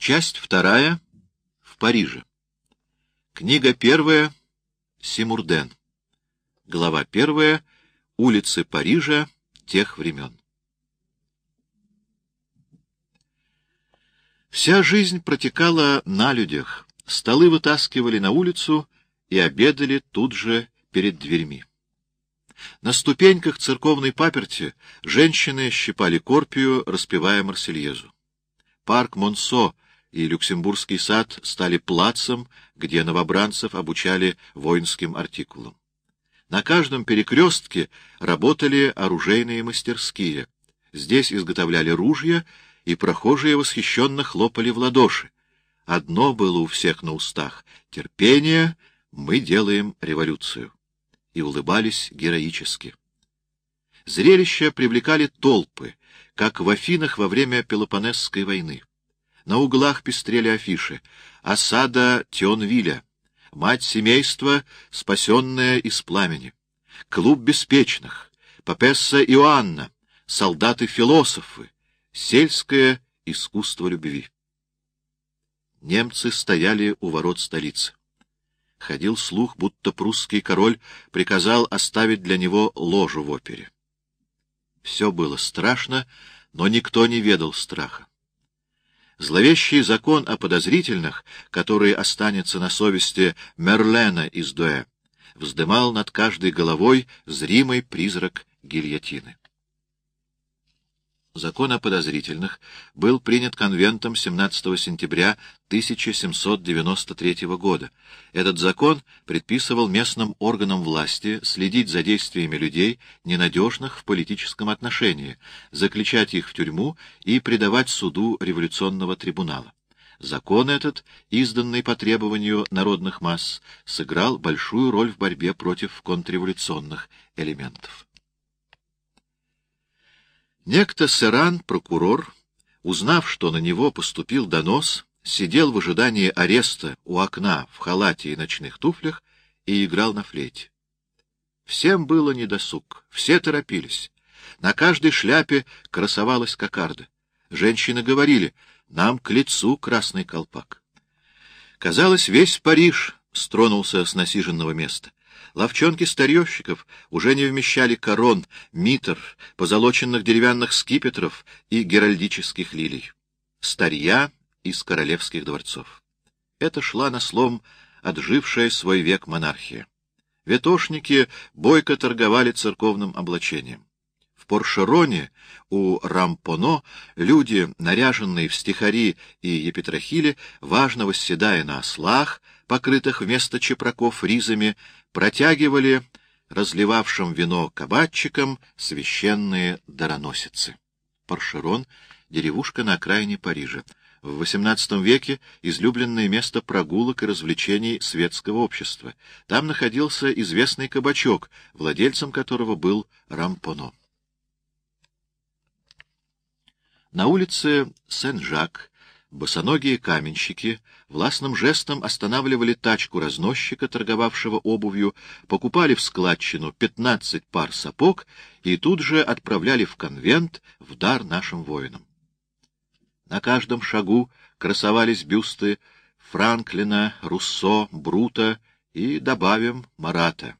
Часть вторая. В Париже. Книга первая. Симурден. Глава первая. Улицы Парижа тех времен. Вся жизнь протекала на людях. Столы вытаскивали на улицу и обедали тут же перед дверьми. На ступеньках церковной паперти женщины щипали корпию, распевая Марсельезу. Парк Монсо и Люксембургский сад стали плацем, где новобранцев обучали воинским артикулам. На каждом перекрестке работали оружейные мастерские. Здесь изготовляли ружья, и прохожие восхищенно хлопали в ладоши. Одно было у всех на устах — терпение, мы делаем революцию. И улыбались героически. Зрелища привлекали толпы, как в Афинах во время Пелопонесской войны. На углах пестрели афиши «Осада Тионвиля», «Мать семейства, спасенная из пламени», «Клуб беспечных», «Папесса Иоанна», «Солдаты-философы», «Сельское искусство любви». Немцы стояли у ворот столицы. Ходил слух, будто прусский король приказал оставить для него ложу в опере. Все было страшно, но никто не ведал страха. Зловещий закон о подозрительных, который останется на совести Мерлена из Дуэ, вздымал над каждой головой зримый призрак гильотины. Закон о подозрительных был принят конвентом 17 сентября 1793 года. Этот закон предписывал местным органам власти следить за действиями людей, ненадежных в политическом отношении, заключать их в тюрьму и предавать суду революционного трибунала. Закон этот, изданный по требованию народных масс, сыграл большую роль в борьбе против контрреволюционных элементов. Некто Серан, прокурор, узнав, что на него поступил донос, сидел в ожидании ареста у окна в халате и ночных туфлях и играл на флейте. Всем было недосуг, все торопились. На каждой шляпе красовалась кокарда. Женщины говорили, нам к лицу красный колпак. Казалось, весь Париж стронулся с насиженного места. Ловчонки старьевщиков уже не вмещали корон, митр, позолоченных деревянных скипетров и геральдических лилий. Старья из королевских дворцов. Это шла на слом отжившая свой век монархия. Ветошники бойко торговали церковным облачением. В Поршероне у Рампоно люди, наряженные в стихари и епитрахили, важно восседая на ослах, покрытых вместо чепраков ризами, протягивали разливавшим вино кабачикам священные дароносицы. Паршерон — деревушка на окраине Парижа. В XVIII веке излюбленное место прогулок и развлечений светского общества. Там находился известный кабачок, владельцем которого был Рампоно. На улице Сен-Жак Босоногие каменщики властным жестом останавливали тачку разносчика, торговавшего обувью, покупали в складчину пятнадцать пар сапог и тут же отправляли в конвент в дар нашим воинам. На каждом шагу красовались бюсты Франклина, Руссо, Брута и, добавим, Марата.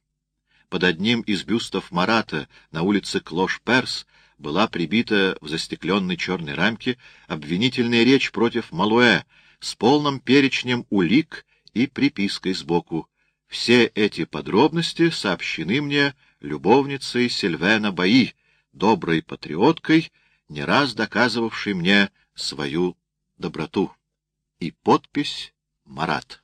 Под одним из бюстов Марата на улице Клош-Перс была прибита в застекленной черной рамке обвинительная речь против Малуэ с полным перечнем улик и припиской сбоку. Все эти подробности сообщены мне любовницей Сильвена Баи, доброй патриоткой, не раз доказывавшей мне свою доброту. И подпись «Марат».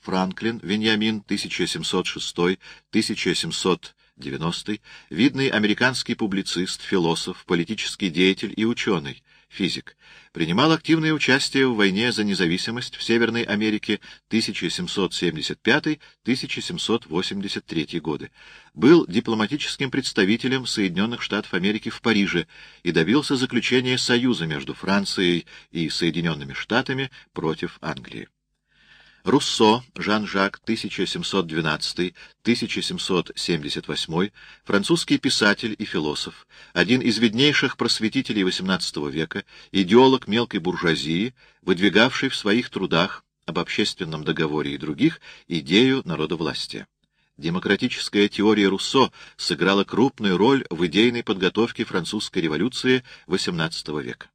Франклин, Веньямин, 1706-1700 90 видный американский публицист, философ, политический деятель и ученый, физик, принимал активное участие в войне за независимость в Северной Америке 1775-1783 годы, был дипломатическим представителем Соединенных Штатов Америки в Париже и добился заключения союза между Францией и Соединенными Штатами против Англии. Руссо Жан-Жак, 1712-1778, французский писатель и философ, один из виднейших просветителей XVIII века, идеолог мелкой буржуазии, выдвигавший в своих трудах об общественном договоре и других идею народовластия. Демократическая теория Руссо сыграла крупную роль в идейной подготовке французской революции XVIII века.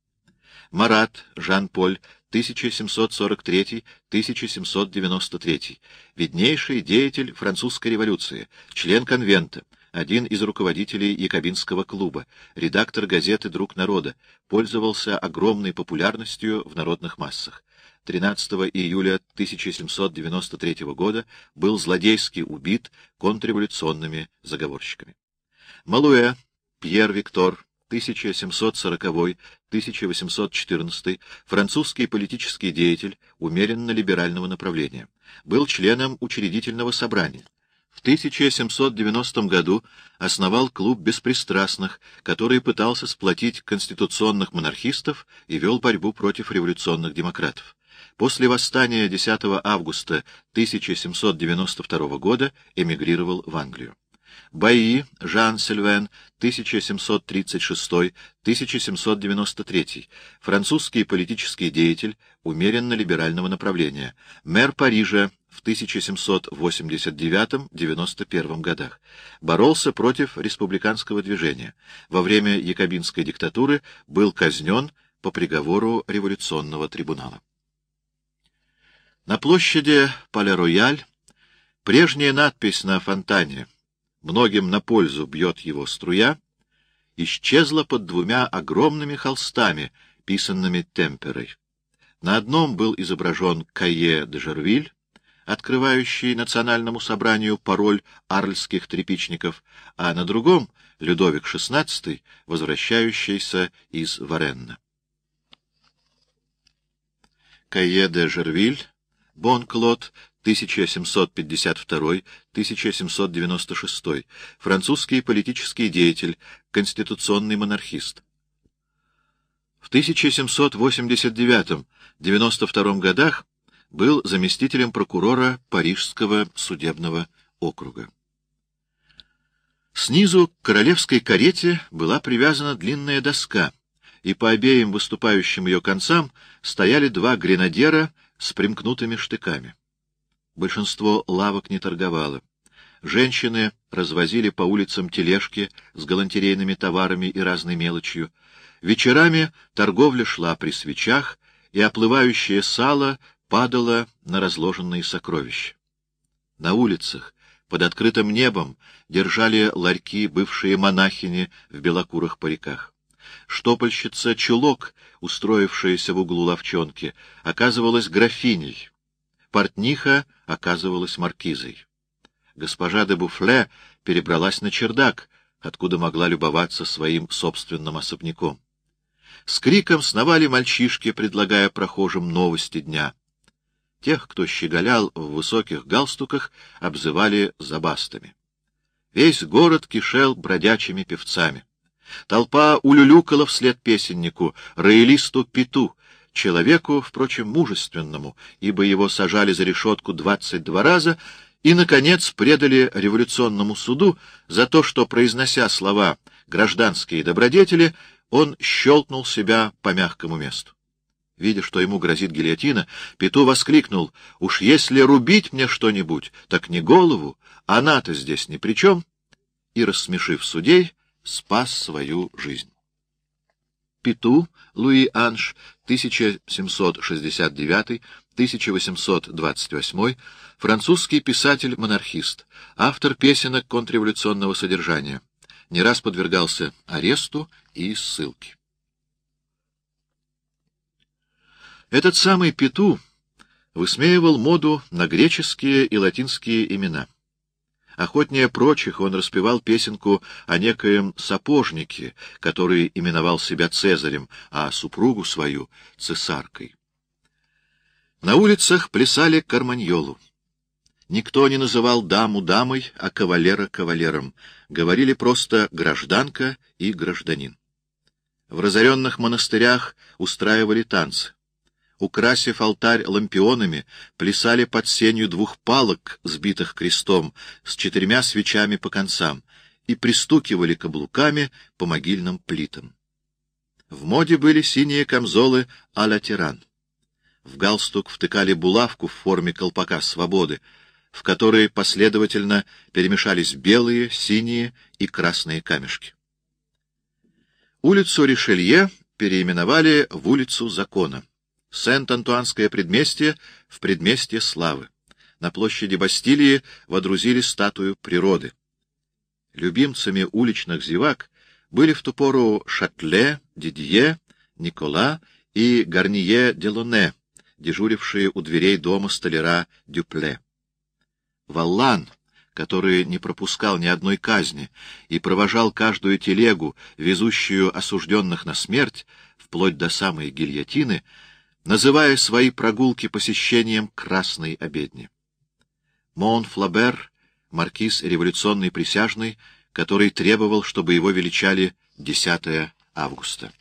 Марат Жан-Поль 1743-1793, виднейший деятель французской революции, член конвента, один из руководителей Якобинского клуба, редактор газеты «Друг народа», пользовался огромной популярностью в народных массах. 13 июля 1793 года был злодейски убит контрреволюционными заговорщиками. Малуэ Пьер Виктор 1740-1814, французский политический деятель умеренно-либерального направления, был членом учредительного собрания. В 1790 году основал клуб беспристрастных, который пытался сплотить конституционных монархистов и вел борьбу против революционных демократов. После восстания 10 августа 1792 года эмигрировал в Англию. Баи Жан Сильвен, 1736-1793, французский политический деятель умеренно-либерального направления, мэр Парижа в 1789-91 годах, боролся против республиканского движения. Во время якобинской диктатуры был казнен по приговору революционного трибунала. На площади Пале-Рояль прежняя надпись на фонтане многим на пользу бьет его струя, исчезла под двумя огромными холстами, писанными темперой. На одном был изображен Кайе де Жервиль, открывающий национальному собранию пароль арльских трепичников, а на другом — Людовик XVI, возвращающийся из Варенна. Кайе де Жервиль, Бонклот, 1752-1796, французский политический деятель, конституционный монархист. В 1789-92 годах был заместителем прокурора Парижского судебного округа. Снизу к королевской карете была привязана длинная доска, и по обеим выступающим ее концам стояли два гренадера с примкнутыми штыками. Большинство лавок не торговало. Женщины развозили по улицам тележки с галантерейными товарами и разной мелочью. Вечерами торговля шла при свечах, и оплывающее сало падало на разложенные сокровища. На улицах, под открытым небом, держали ларьки бывшие монахини в белокурых париках. Штопольщица Чулок, устроившаяся в углу ловчонки, оказывалась графиней, Портниха оказывалась маркизой. Госпожа де Буфле перебралась на чердак, откуда могла любоваться своим собственным особняком. С криком сновали мальчишки, предлагая прохожим новости дня. Тех, кто щеголял в высоких галстуках, обзывали забастами. Весь город кишел бродячими певцами. Толпа улюлюкала вслед песеннику, роялисту Пету, человеку, впрочем, мужественному, ибо его сажали за решетку двадцать два раза и, наконец, предали революционному суду за то, что, произнося слова «гражданские добродетели», он щелкнул себя по мягкому месту. Видя, что ему грозит гильотина, Пету воскликнул, «Уж если рубить мне что-нибудь, так не голову, она-то здесь ни при чем», и, рассмешив судей, спас свою жизнь. Пету Луи Анж 1769-1828, французский писатель-монархист, автор песенок контрреволюционного содержания, не раз подвергался аресту и ссылке. Этот самый Пету высмеивал моду на греческие и латинские имена. Охотнее прочих он распевал песенку о некоем сапожнике, который именовал себя Цезарем, а супругу свою — цесаркой. На улицах плясали карманьолу. Никто не называл даму дамой, а кавалера кавалером. Говорили просто гражданка и гражданин. В разоренных монастырях устраивали танцы. Украсив алтарь лампионами, плясали под сенью двух палок, сбитых крестом, с четырьмя свечами по концам, и пристукивали каблуками по могильным плитам. В моде были синие камзолы а-ля тиран. В галстук втыкали булавку в форме колпака свободы, в которой последовательно перемешались белые, синие и красные камешки. Улицу Ришелье переименовали в улицу Закона. Сент-Антуанское предместье в предместье Славы. На площади Бастилии водрузили статую природы. Любимцами уличных зевак были в ту пору Шатле, Дидье, Никола и Гарние Делоне, дежурившие у дверей дома столяра Дюпле. Валлан, который не пропускал ни одной казни и провожал каждую телегу, везущую осужденных на смерть, вплоть до самой гильотины, называя свои прогулки посещением Красной обедни. Мон Флабер, маркиз революционный присяжный, который требовал, чтобы его величали 10 августа.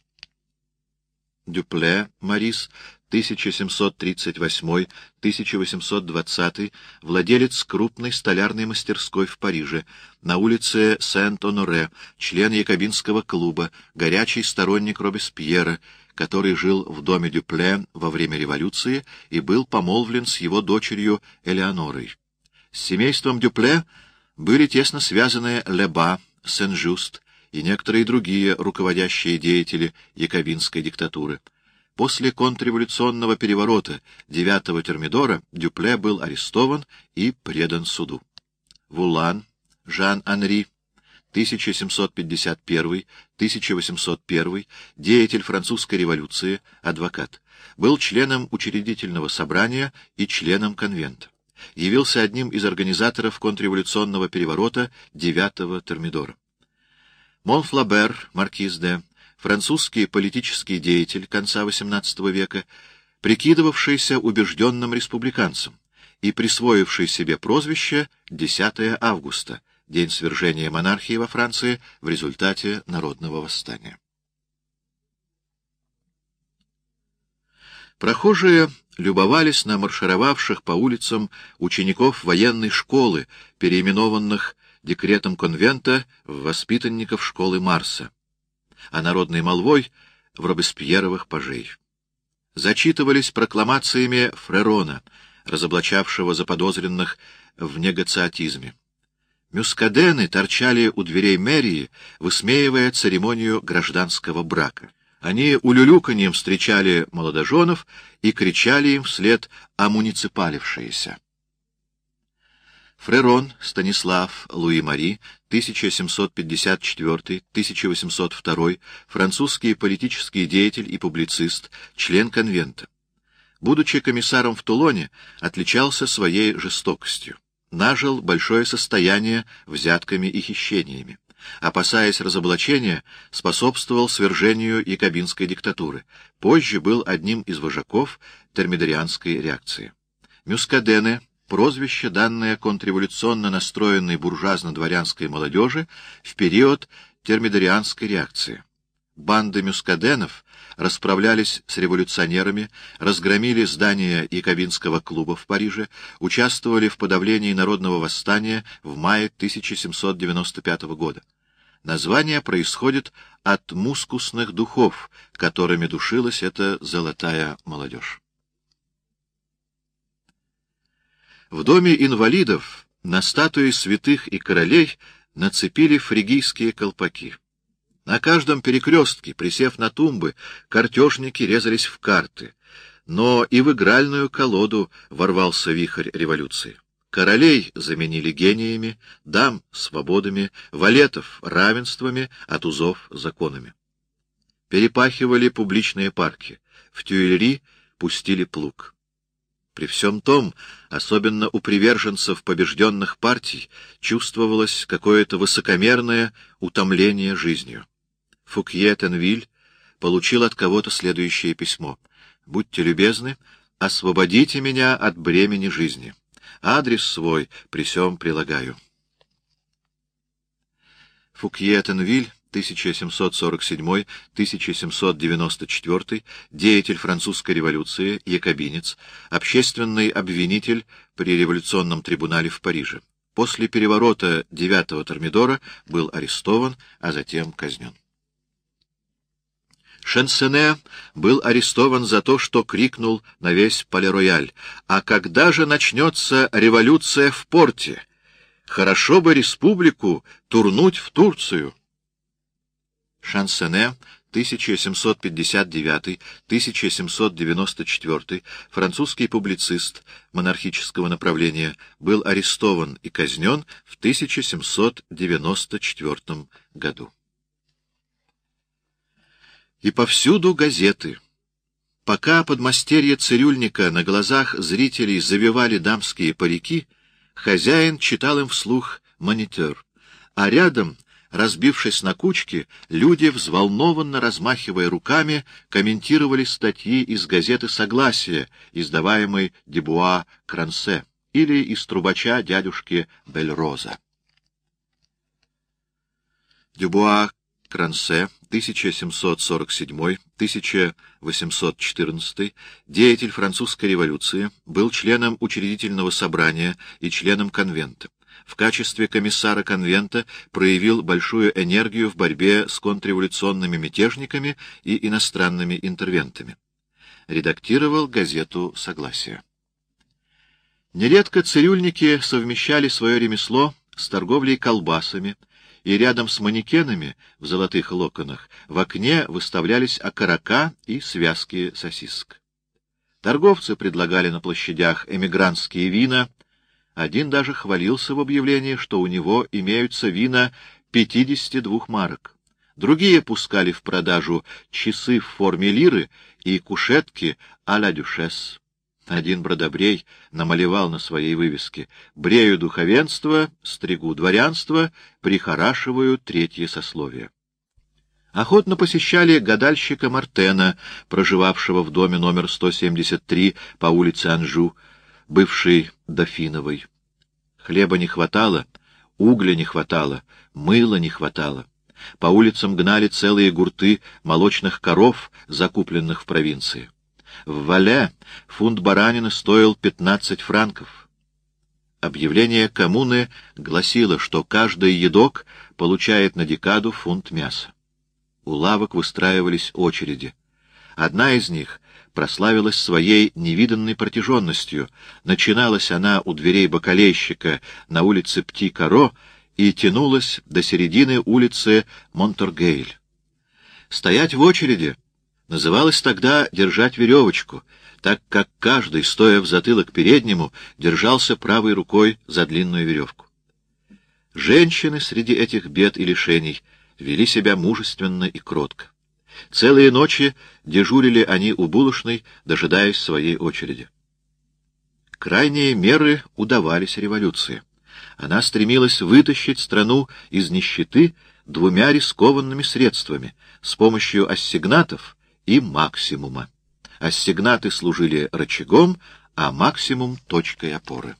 Дюпле Марис 1738-1820, владелец крупной столярной мастерской в Париже, на улице Сент-Оноре, член Якобинского клуба, горячий сторонник Робеспьера, который жил в доме Дюпле во время революции и был помолвлен с его дочерью Элеонорой. С семейством Дюпле были тесно связаны Леба, Сен-Жуст и некоторые другие руководящие деятели якобинской диктатуры. После контрреволюционного переворота 9-го Термидора Дюпле был арестован и предан суду. Вулан, Жан-Анри, 1751-1801, деятель французской революции, адвокат, был членом учредительного собрания и членом конвента. Явился одним из организаторов контрреволюционного переворота 9-го Термидора. Монфлабер, маркиз де французский политический деятель конца XVIII века, прикидывавшийся убежденным республиканцем и присвоивший себе прозвище 10 августа, день свержения монархии во Франции в результате народного восстания. Прохожие любовались на маршировавших по улицам учеников военной школы, переименованных декретом конвента в воспитанников школы Марса а народной молвой — в Робеспьеровых пажей. Зачитывались прокламациями Фрерона, разоблачавшего заподозренных в негациатизме. Мюскадены торчали у дверей мэрии, высмеивая церемонию гражданского брака. Они улюлюканьем встречали молодоженов и кричали им вслед «Амуниципалившиеся». Фрерон Станислав Луи-Мари, 1754-1802, французский политический деятель и публицист, член конвента. Будучи комиссаром в Тулоне, отличался своей жестокостью. Нажил большое состояние взятками и хищениями. Опасаясь разоблачения, способствовал свержению якобинской диктатуры. Позже был одним из вожаков термидорианской реакции. Мюскадене прозвище, данное контрреволюционно настроенной буржуазно-дворянской молодежи в период термидорианской реакции. Банды мюскаденов расправлялись с революционерами, разгромили здание Яковинского клуба в Париже, участвовали в подавлении народного восстания в мае 1795 года. Название происходит от мускусных духов, которыми душилась эта золотая молодежь. В доме инвалидов на статуи святых и королей нацепили фригийские колпаки. На каждом перекрестке, присев на тумбы, картежники резались в карты, но и в игральную колоду ворвался вихрь революции. Королей заменили гениями, дам — свободами, валетов — равенствами, а тузов — законами. Перепахивали публичные парки, в Тюильри пустили плуг. При всем том, особенно у приверженцев побежденных партий, чувствовалось какое-то высокомерное утомление жизнью. Фукье Тенвиль получил от кого-то следующее письмо. «Будьте любезны, освободите меня от бремени жизни. Адрес свой при сём прилагаю». Фукье Тенвиль 1747-1794, деятель французской революции, якобинец, общественный обвинитель при революционном трибунале в Париже. После переворота 9-го Термидора был арестован, а затем казнен. Шенсене был арестован за то, что крикнул на весь Пале-Рояль. «А когда же начнется революция в порте? Хорошо бы республику турнуть в Турцию!» Шансене 1759-1794, французский публицист монархического направления, был арестован и казнен в 1794 году. И повсюду газеты. Пока подмастерье цирюльника на глазах зрителей завивали дамские парики, хозяин читал им вслух монитор, а рядом, разбившись на кучки, люди, взволнованно размахивая руками, комментировали статьи из газеты «Согласие», издаваемой Дебуа Крансе, или из трубача дядюшки Бельроза. Дюбуа Крансе, 1747-1814, деятель французской революции, был членом учредительного собрания и членом конвента. В качестве комиссара конвента проявил большую энергию в борьбе с контрреволюционными мятежниками и иностранными интервентами. Редактировал газету «Согласие». Нередко цирюльники совмещали свое ремесло с торговлей колбасами, и рядом с манекенами в золотых локонах в окне выставлялись окорока и связки сосисок. Торговцы предлагали на площадях эмигрантские вина, один даже хвалился в объявлении, что у него имеются вина 52 марок. Другие пускали в продажу часы в форме лиры и кушетки а-ля дюшес. Один бродобрей намалевал на своей вывеске «Брею духовенство, стригу дворянство, прихорашиваю третье сословие». Охотно посещали гадальщика Мартена, проживавшего в доме номер 173 по улице Анжу, бывшей Дофиновой. Хлеба не хватало, угля не хватало, мыла не хватало. По улицам гнали целые гурты молочных коров, закупленных в провинции. В Вале фунт баранины стоил 15 франков. Объявление коммуны гласило, что каждый едок получает на декаду фунт мяса. У лавок выстраивались очереди. Одна из них прославилась своей невиданной Начиналась она у дверей бакалейщика на улице Пти-Каро и тянулась до середины улицы Монторгейль. Стоять в очереди Называлось тогда «держать веревочку», так как каждый, стоя в затылок переднему, держался правой рукой за длинную веревку. Женщины среди этих бед и лишений вели себя мужественно и кротко. Целые ночи дежурили они у булочной, дожидаясь своей очереди. Крайние меры удавались революции. Она стремилась вытащить страну из нищеты двумя рискованными средствами — с помощью ассигнатов и максимума. Ассигнаты служили рычагом, а максимум — точкой опоры.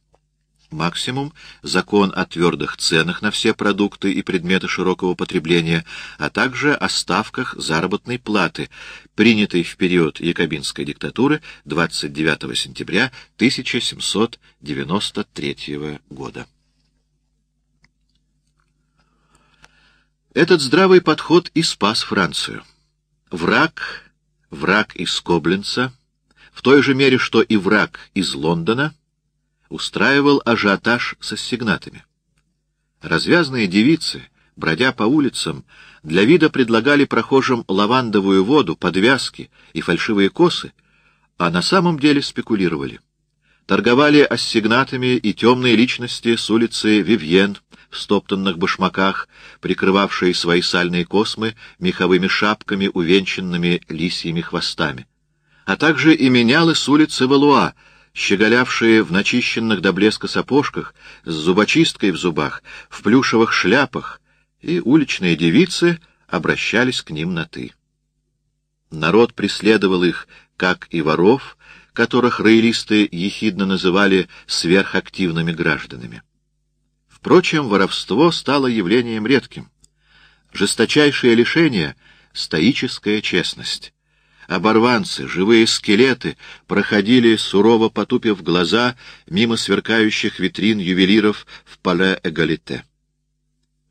Максимум — закон о твердых ценах на все продукты и предметы широкого потребления, а также о ставках заработной платы, принятый в период якобинской диктатуры 29 сентября 1793 года. Этот здравый подход и спас Францию. Враг враг из Кобленца, в той же мере, что и враг из Лондона, устраивал ажиотаж со стигнатами. Развязные девицы, бродя по улицам, для вида предлагали прохожим лавандовую воду, подвязки и фальшивые косы, а на самом деле спекулировали. Торговали ассигнатами и темные личности с улицы Вивьен, в стоптанных башмаках, прикрывавшие свои сальные космы меховыми шапками, увенчанными лисьими хвостами. А также и менялы с улицы Валуа, щеголявшие в начищенных до блеска сапожках, с зубочисткой в зубах, в плюшевых шляпах, и уличные девицы обращались к ним на «ты». Народ преследовал их, как и воров, которых роялисты ехидно называли сверхактивными гражданами. Впрочем, воровство стало явлением редким. Жесточайшее лишение — стоическая честность. Оборванцы, живые скелеты, проходили, сурово потупив глаза, мимо сверкающих витрин ювелиров в Пале-Эгалите.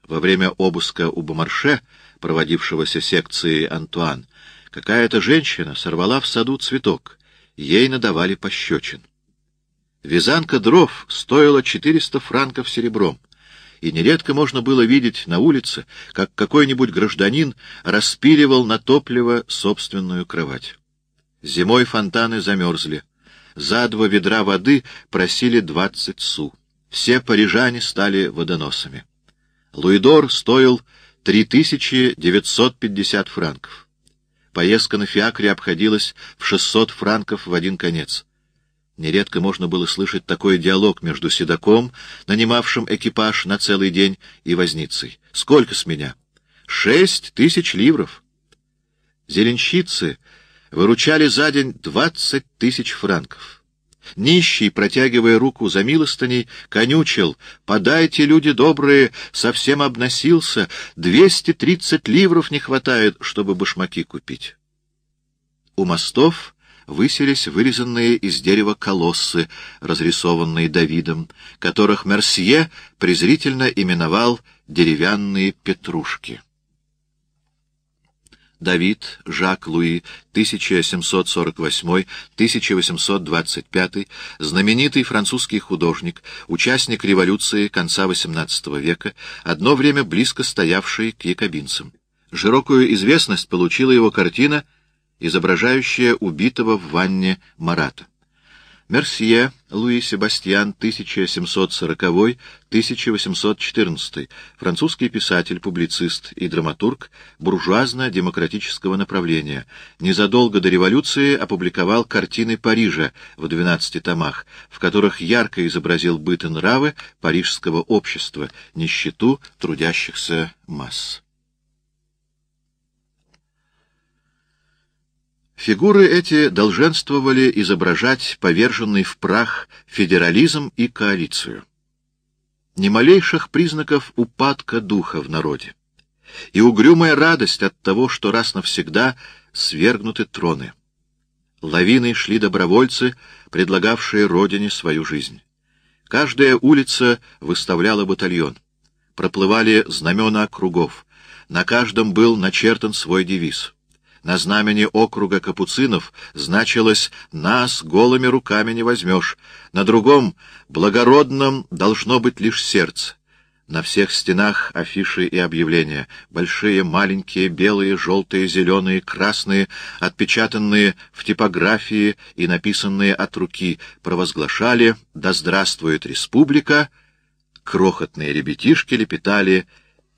Во время обыска у Бомарше, проводившегося секции Антуан, какая-то женщина сорвала в саду цветок. Ей надавали пощечин. Вязанка дров стоила 400 франков серебром и нередко можно было видеть на улице, как какой-нибудь гражданин распиливал на топливо собственную кровать. Зимой фонтаны замерзли. За два ведра воды просили двадцать су. Все парижане стали водоносами. Луидор стоил 3950 франков. Поездка на фиакре обходилась в 600 франков в один конец. Нередко можно было слышать такой диалог между седаком, нанимавшим экипаж на целый день, и возницей. «Сколько с меня?» «Шесть тысяч ливров». Зеленщицы выручали за день двадцать тысяч франков. Нищий, протягивая руку за милостыней, конючил. «Подайте, люди добрые, совсем обносился. Двести тридцать ливров не хватает, чтобы башмаки купить». У мостов высились вырезанные из дерева колоссы, разрисованные Давидом, которых Мерсье презрительно именовал «деревянные петрушки». Давид Жак Луи, 1748-1825, знаменитый французский художник, участник революции конца XVIII века, одно время близко стоявший к якобинцам. Широкую известность получила его картина — изображающая убитого в ванне Марата. Мерсье Луи Себастьян, 1740-1814, французский писатель, публицист и драматург буржуазно-демократического направления, незадолго до революции опубликовал картины Парижа в 12 томах, в которых ярко изобразил быт и нравы парижского общества, нищету трудящихся масс. Фигуры эти долженствовали изображать поверженный в прах федерализм и коалицию. Ни малейших признаков упадка духа в народе. И угрюмая радость от того, что раз навсегда свергнуты троны. Лавиной шли добровольцы, предлагавшие родине свою жизнь. Каждая улица выставляла батальон. Проплывали знамена округов. На каждом был начертан свой девиз — на знамени округа капуцинов значилось «Нас голыми руками не возьмешь», на другом «Благородном должно быть лишь сердце». На всех стенах афиши и объявления, большие, маленькие, белые, желтые, зеленые, красные, отпечатанные в типографии и написанные от руки, провозглашали «Да здравствует республика!» Крохотные ребятишки лепетали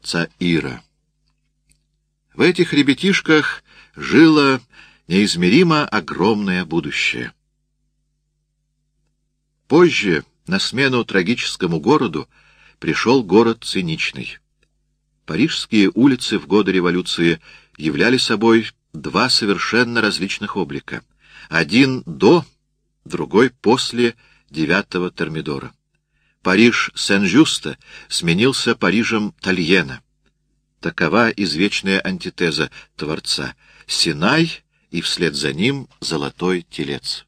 «Цаира». В этих ребятишках жило неизмеримо огромное будущее. Позже, на смену трагическому городу, пришел город циничный. Парижские улицы в годы революции являли собой два совершенно различных облика. Один до, другой после девятого Термидора. Париж Сен-Жюста сменился Парижем Тальена. Такова извечная антитеза Творца — Синай и вслед за ним золотой телец.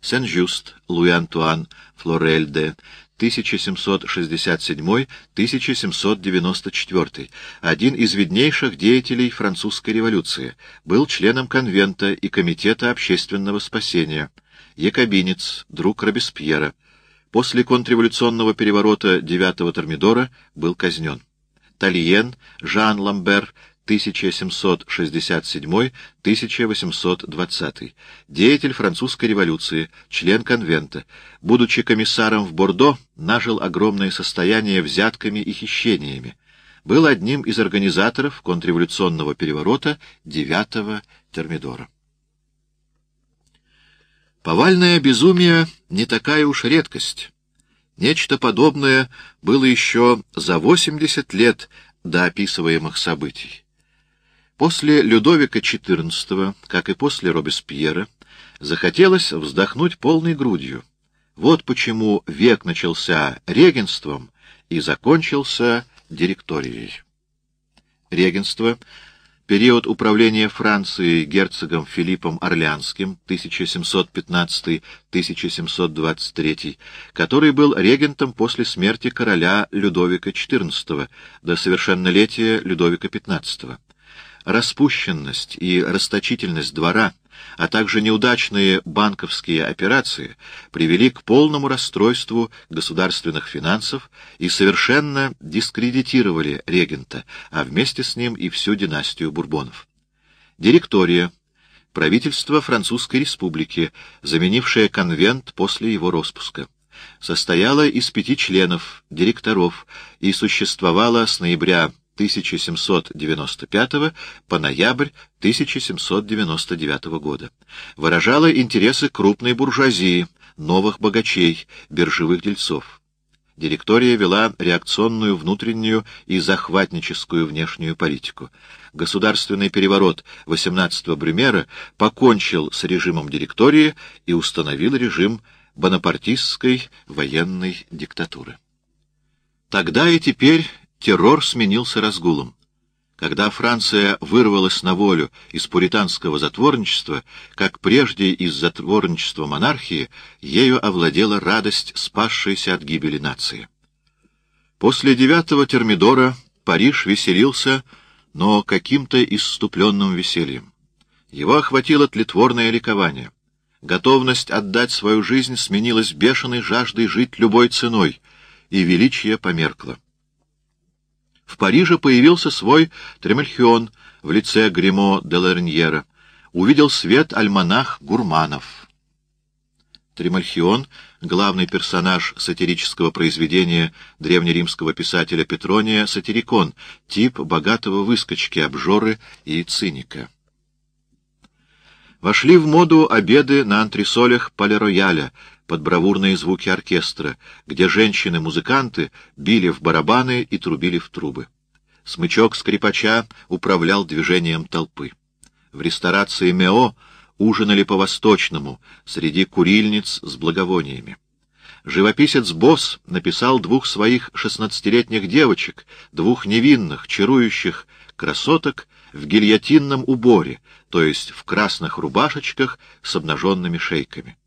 Сен-Жюст, Луи-Антуан, Флорельде, 1767-1794, один из виднейших деятелей французской революции, был членом конвента и комитета общественного спасения, якобинец, друг Робеспьера. После контрреволюционного переворота 9-го Термидора был казнен. Тальен, Жан Ламбер, 1767-1820, деятель французской революции, член конвента. Будучи комиссаром в Бордо, нажил огромное состояние взятками и хищениями. Был одним из организаторов контрреволюционного переворота 9-го Термидора. Повальное безумие не такая уж редкость. Нечто подобное было еще за 80 лет до описываемых событий. После Людовика XIV, как и после Робеспьера, захотелось вздохнуть полной грудью. Вот почему век начался регенством и закончился директорией. Регенство — Период управления Францией герцогом Филиппом Орлеанским 1715-1723, который был регентом после смерти короля Людовика XIV до совершеннолетия Людовика XV. Распущенность и расточительность двора — а также неудачные банковские операции привели к полному расстройству государственных финансов и совершенно дискредитировали регента, а вместе с ним и всю династию Бурбонов. Директория, правительство Французской республики, заменившее конвент после его распуска состояла из пяти членов, директоров, и существовала с ноября 1795 по ноябрь 1799 года. Выражала интересы крупной буржуазии, новых богачей, биржевых дельцов. Директория вела реакционную внутреннюю и захватническую внешнюю политику. Государственный переворот 18-го Брюмера покончил с режимом директории и установил режим бонапартистской военной диктатуры. Тогда и теперь террор сменился разгулом. Когда Франция вырвалась на волю из пуританского затворничества, как прежде из затворничества монархии, ею овладела радость, спасшаяся от гибели нации. После девятого термидора Париж веселился, но каким-то исступленным весельем. Его охватило тлетворное ликование. Готовность отдать свою жизнь сменилась бешеной жаждой жить любой ценой, и величие померкло. В Париже появился свой Тремельхион в лице Гримо де Лерньера. Увидел свет альманах Гурманов. Тремельхион — главный персонаж сатирического произведения древнеримского писателя Петрония «Сатирикон», тип богатого выскочки, обжоры и циника. Вошли в моду обеды на антресолях полирояля, под бравурные звуки оркестра, где женщины-музыканты били в барабаны и трубили в трубы. Смычок скрипача управлял движением толпы. В ресторации Мео ужинали по-восточному, среди курильниц с благовониями. Живописец Босс написал двух своих шестнадцатилетних девочек, двух невинных, чарующих красоток в гильотинном уборе, то есть в красных рубашечках с обнаженными шейками.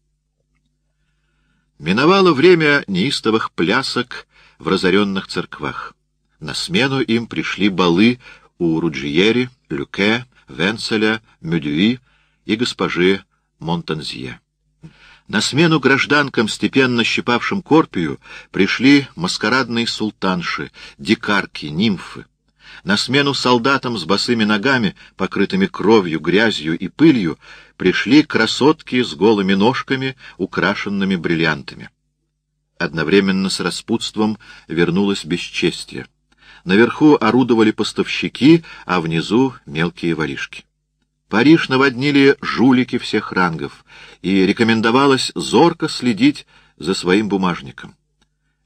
Миновало время неистовых плясок в разоренных церквах. На смену им пришли балы у Руджиери, Люке, Венцеля, Мюдюи и госпожи Монтанзье. На смену гражданкам, степенно щипавшим Корпию, пришли маскарадные султанши, дикарки, нимфы. На смену солдатам с босыми ногами, покрытыми кровью, грязью и пылью, пришли красотки с голыми ножками, украшенными бриллиантами. Одновременно с распутством вернулось бесчестье. Наверху орудовали поставщики, а внизу — мелкие воришки. Париж наводнили жулики всех рангов, и рекомендовалось зорко следить за своим бумажником.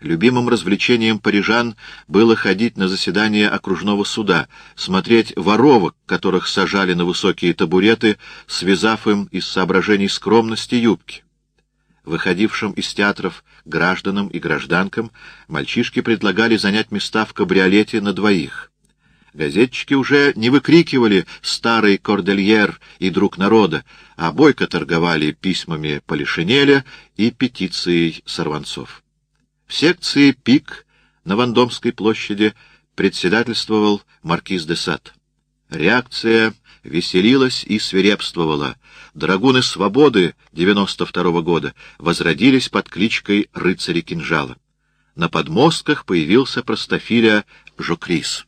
Любимым развлечением парижан было ходить на заседания окружного суда, смотреть воровок, которых сажали на высокие табуреты, связав им из соображений скромности юбки. Выходившим из театров гражданам и гражданкам мальчишки предлагали занять места в кабриолете на двоих. Газетчики уже не выкрикивали «старый кордельер» и «друг народа», а бойко торговали письмами Полишинеля и петицией сорванцов. В секции «Пик» на Вандомской площади председательствовал маркиз де Сад. Реакция веселилась и свирепствовала. Драгуны свободы 92 -го года возродились под кличкой «Рыцари кинжала». На подмостках появился простофиля Жокрис.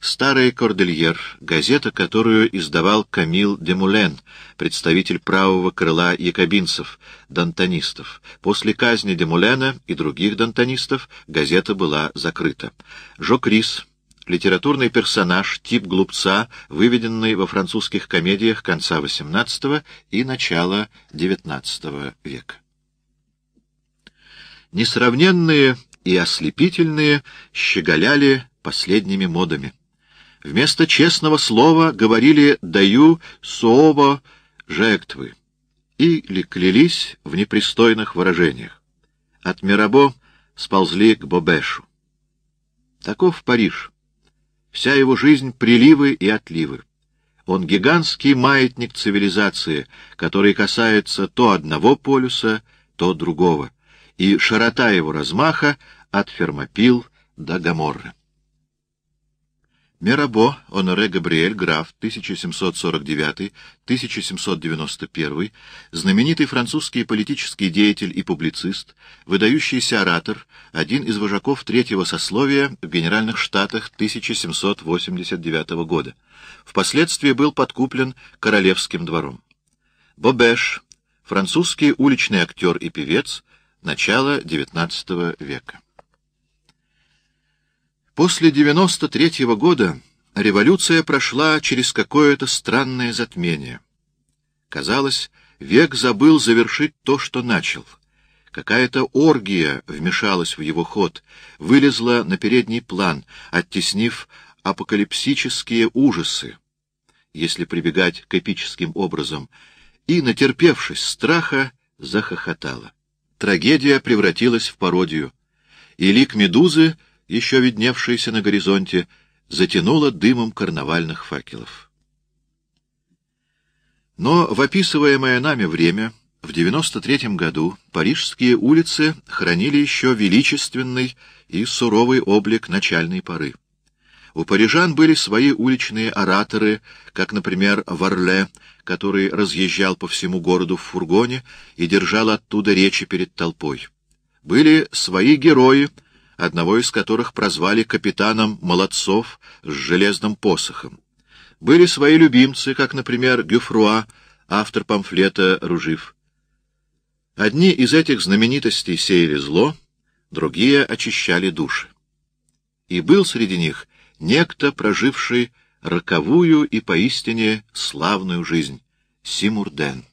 Старый Кордельер, газета, которую издавал Камил Демулен, представитель правого крыла якобинцев, дантонистов. После казни Демулена и других дантонистов газета была закрыта. Жо Крис, литературный персонаж, тип глупца, выведенный во французских комедиях конца XVIII и начала XIX века. Несравненные и ослепительные щеголяли последними модами. Вместо честного слова говорили «даю слово жертвы» или клялись в непристойных выражениях. От Мирабо сползли к Бобешу. Таков Париж. Вся его жизнь — приливы и отливы. Он гигантский маятник цивилизации, который касается то одного полюса, то другого, и широта его размаха от Фермопил до Гаморры. Мирабо, Оноре Габриэль, граф, 1749-1791, знаменитый французский политический деятель и публицист, выдающийся оратор, один из вожаков третьего сословия в Генеральных Штатах 1789 года. Впоследствии был подкуплен королевским двором. Бобеш, французский уличный актер и певец, начало XIX века. После 93-го года революция прошла через какое-то странное затмение. Казалось, век забыл завершить то, что начал. Какая-то оргия вмешалась в его ход, вылезла на передний план, оттеснив апокалипсические ужасы, если прибегать к эпическим образом, и, натерпевшись страха, захохотала. Трагедия превратилась в пародию, и лик Медузы — еще видневшееся на горизонте, затянуло дымом карнавальных факелов. Но в описываемое нами время, в 93 году, парижские улицы хранили еще величественный и суровый облик начальной поры. У парижан были свои уличные ораторы, как, например, Варле, который разъезжал по всему городу в фургоне и держал оттуда речи перед толпой. Были свои герои, одного из которых прозвали капитаном Молодцов с железным посохом. Были свои любимцы, как, например, Гюфруа, автор памфлета «Ружив». Одни из этих знаменитостей сеяли зло, другие очищали души. И был среди них некто, проживший роковую и поистине славную жизнь — Симурден.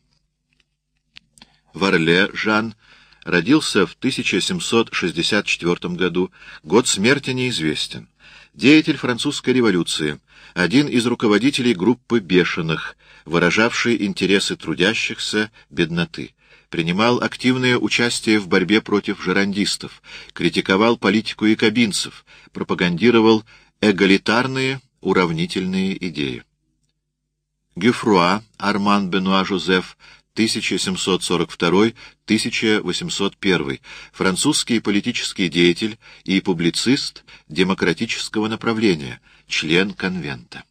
Варле Жан — Родился в 1764 году, год смерти неизвестен. Деятель французской революции, один из руководителей группы бешеных, выражавший интересы трудящихся бедноты. Принимал активное участие в борьбе против жерандистов, критиковал политику якобинцев, пропагандировал эгалитарные, уравнительные идеи. Гюфруа, Арман Бенуа Жозеф, 1742-1801, французский политический деятель и публицист демократического направления, член конвента.